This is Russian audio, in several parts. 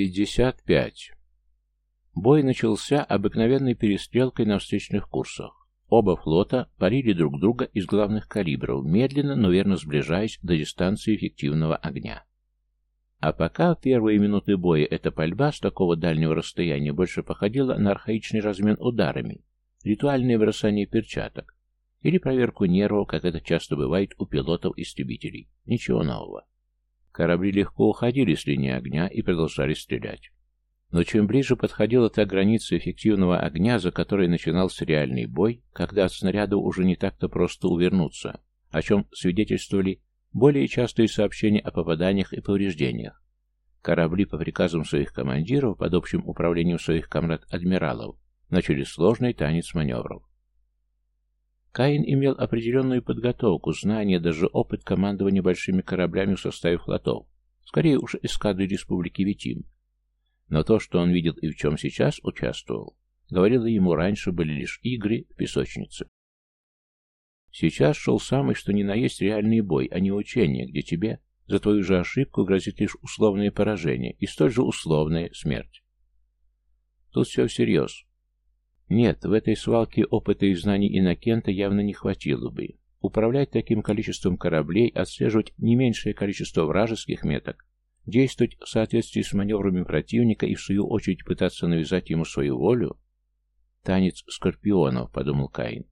55. Бой начался обыкновенной перестрелкой на встречных курсах. Оба флота парили друг друга из главных калибров, медленно, но верно сближаясь до дистанции эффективного огня. А пока в первые минуты боя эта пальба с такого дальнего расстояния больше походила на архаичный размен ударами, ритуальное бросание перчаток или проверку нервов, как это часто бывает у пилотов-истребителей. Ничего нового. Корабли легко уходили с линии огня и продолжали стрелять. Но чем ближе подходила та граница эффективного огня, за которой начинался реальный бой, когда от снаряда уже не так-то просто увернуться, о чем свидетельствовали более частые сообщения о попаданиях и повреждениях. Корабли по приказам своих командиров под общим управлением своих комрад-адмиралов начали сложный танец маневров. Каин имел определенную подготовку, знания, даже опыт командования большими кораблями в составе флотов, скорее уж эскадры Республики Витим. Но то, что он видел и в чем сейчас участвовал, говорило ему раньше, были лишь игры в песочнице. Сейчас шел самый что ни на есть реальный бой, а не учение, где тебе за твою же ошибку грозит лишь условное поражение и столь же условная смерть. Тут все всерьез. Нет, в этой свалке опыта и знаний Иннокента явно не хватило бы. Управлять таким количеством кораблей, отслеживать не меньшее количество вражеских меток, действовать в соответствии с маневрами противника и в свою очередь пытаться навязать ему свою волю? «Танец скорпионов», — подумал Каин.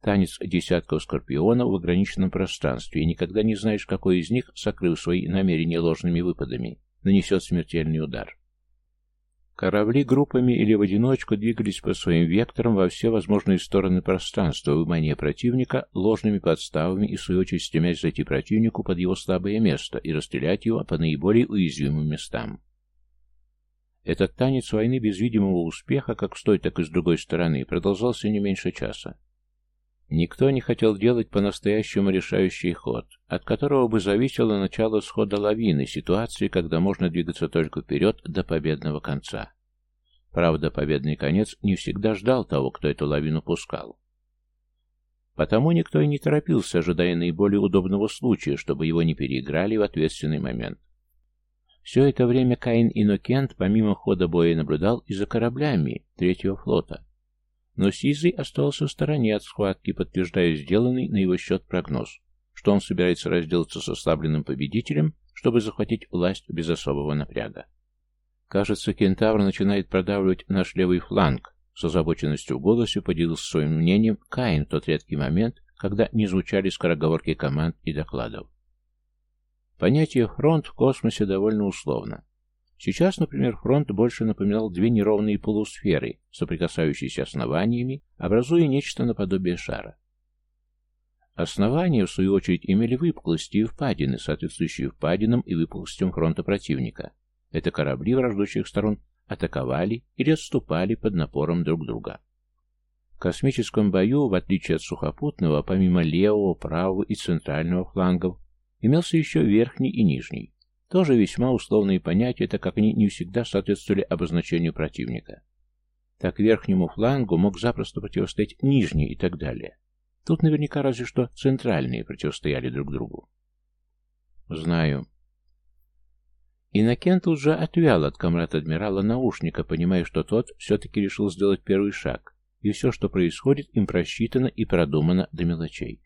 Танец десятков скорпионов в ограниченном пространстве, и никогда не знаешь, какой из них, сокрыв свои намерения ложными выпадами, нанесет смертельный удар. Корабли группами или в одиночку двигались по своим векторам во все возможные стороны пространства, вымания противника ложными подставами и, в свою очередь, стремясь зайти противнику под его слабое место и расстрелять его по наиболее уязвимым местам. Этот танец войны без видимого успеха, как с той, так и с другой стороны, продолжался не меньше часа. Никто не хотел делать по-настоящему решающий ход, от которого бы зависело начало схода лавины, ситуации, когда можно двигаться только вперед до победного конца. Правда, победный конец не всегда ждал того, кто эту лавину пускал. Потому никто и не торопился, ожидая наиболее удобного случая, чтобы его не переиграли в ответственный момент. Все это время Каин Иннокент помимо хода боя наблюдал и за кораблями третьего флота. Но Сизый остался в стороне от схватки, подтверждая сделанный на его счет прогноз, что он собирается разделаться с ослабленным победителем, чтобы захватить власть без особого напряга. «Кажется, кентавр начинает продавливать наш левый фланг», с озабоченностью в голосе поделился своим мнением Каин в тот редкий момент, когда не звучали скороговорки команд и докладов. Понятие «фронт» в космосе довольно условно. Сейчас, например, фронт больше напоминал две неровные полусферы, соприкасающиеся основаниями, образуя нечто наподобие шара. Основания, в свою очередь, имели выпуклости и впадины, соответствующие впадинам и выпуклостям фронта противника. Это корабли враждующих сторон атаковали или отступали под напором друг друга. В космическом бою, в отличие от сухопутного, помимо левого, правого и центрального флангов, имелся еще верхний и нижний. Тоже весьма условные понятия, так как они не всегда соответствовали обозначению противника. Так верхнему флангу мог запросто противостоять нижний и так далее. Тут наверняка разве что центральные противостояли друг другу. Знаю. Иннокент уже отвял от комрад-адмирала наушника, понимая, что тот все-таки решил сделать первый шаг, и все, что происходит, им просчитано и продумано до мелочей.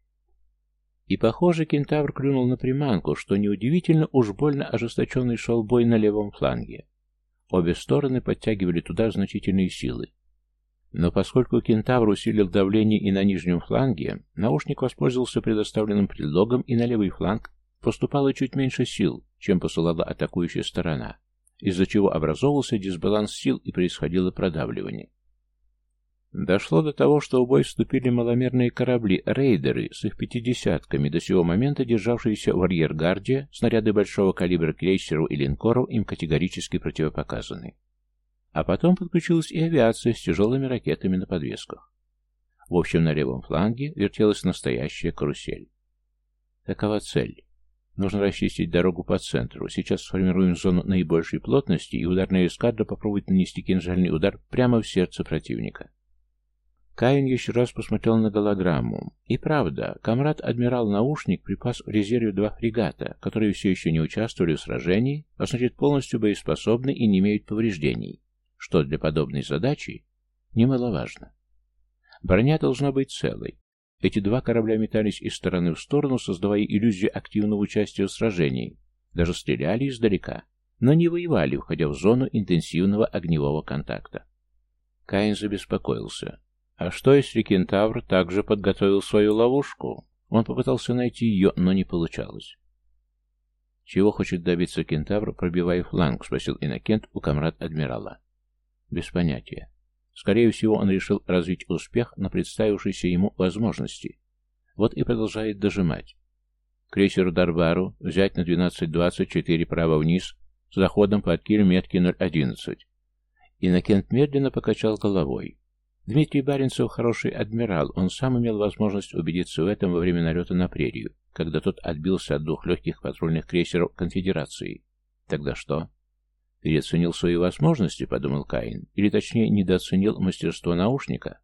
И, похоже, кентавр клюнул на приманку, что неудивительно, уж больно ожесточенный шел бой на левом фланге. Обе стороны подтягивали туда значительные силы. Но поскольку кентавр усилил давление и на нижнем фланге, наушник воспользовался предоставленным предлогом и на левый фланг поступало чуть меньше сил, чем посылала атакующая сторона, из-за чего образовывался дисбаланс сил и происходило продавливание. Дошло до того, что в бой вступили маломерные корабли «Рейдеры» с их пятидесятками, до сего момента державшиеся в арьергарде, снаряды большого калибра крейсеров и линкоров им категорически противопоказаны. А потом подключилась и авиация с тяжелыми ракетами на подвесках. В общем, на левом фланге вертелась настоящая карусель. Такова цель. Нужно расчистить дорогу по центру. Сейчас сформируем зону наибольшей плотности, и ударная эскадра попробует нанести кинжальный удар прямо в сердце противника. Каин еще раз посмотрел на голограмму. И правда, комрад-адмирал-наушник припас в резерве два фрегата, которые все еще не участвовали в сражении, а значит полностью боеспособны и не имеют повреждений, что для подобной задачи немаловажно. Броня должна быть целой. Эти два корабля метались из стороны в сторону, создавая иллюзию активного участия в сражении, даже стреляли издалека, но не воевали, входя в зону интенсивного огневого контакта. Каин забеспокоился. А что, если кентавр также подготовил свою ловушку? Он попытался найти ее, но не получалось. «Чего хочет добиться кентавр, пробивая фланг?» — спросил Иннокент у комрад-адмирала. «Без понятия. Скорее всего, он решил развить успех на представившейся ему возможности. Вот и продолжает дожимать. Крейсеру Дарбару взять на 12.24 право вниз с заходом под киль метки 0.11». Иннокент медленно покачал головой. Дмитрий Баренцев хороший адмирал, он сам имел возможность убедиться в этом во время налета на прерию, когда тот отбился от двух легких патрульных крейсеров конфедерации. Тогда что? Переоценил свои возможности, подумал Каин, или точнее недооценил мастерство наушника?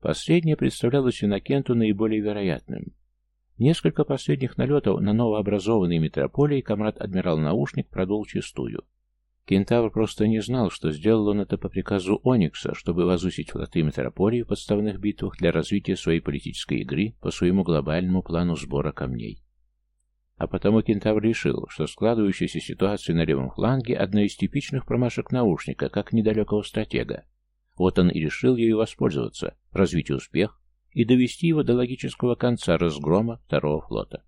Последнее представлялось Иннокенту наиболее вероятным. Несколько последних налетов на новообразованные метрополии комрад-адмирал Наушник продул чистую. Кентавр просто не знал, что сделал он это по приказу Оникса, чтобы возвысить флоты метрополии в подставных битвах для развития своей политической игры по своему глобальному плану сбора камней. А потому Кентавр решил, что складывающаяся ситуация на левом фланге – одна из типичных промашек наушника, как недалекого стратега. Вот он и решил ею воспользоваться, развить успех и довести его до логического конца разгрома второго флота.